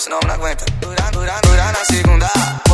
senão não aguenta. Dura, dura, dura na segunda.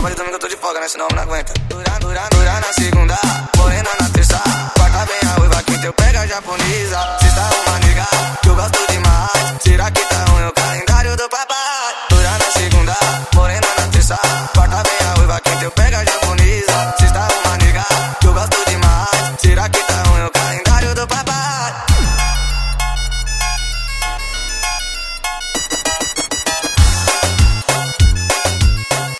Sábado e domingo eu tô de folga, né? Senão eu não aguento. Dura, dura, dura na segunda, morena na terça. Quarta vem a ruiva, quinta teu pega japonesa.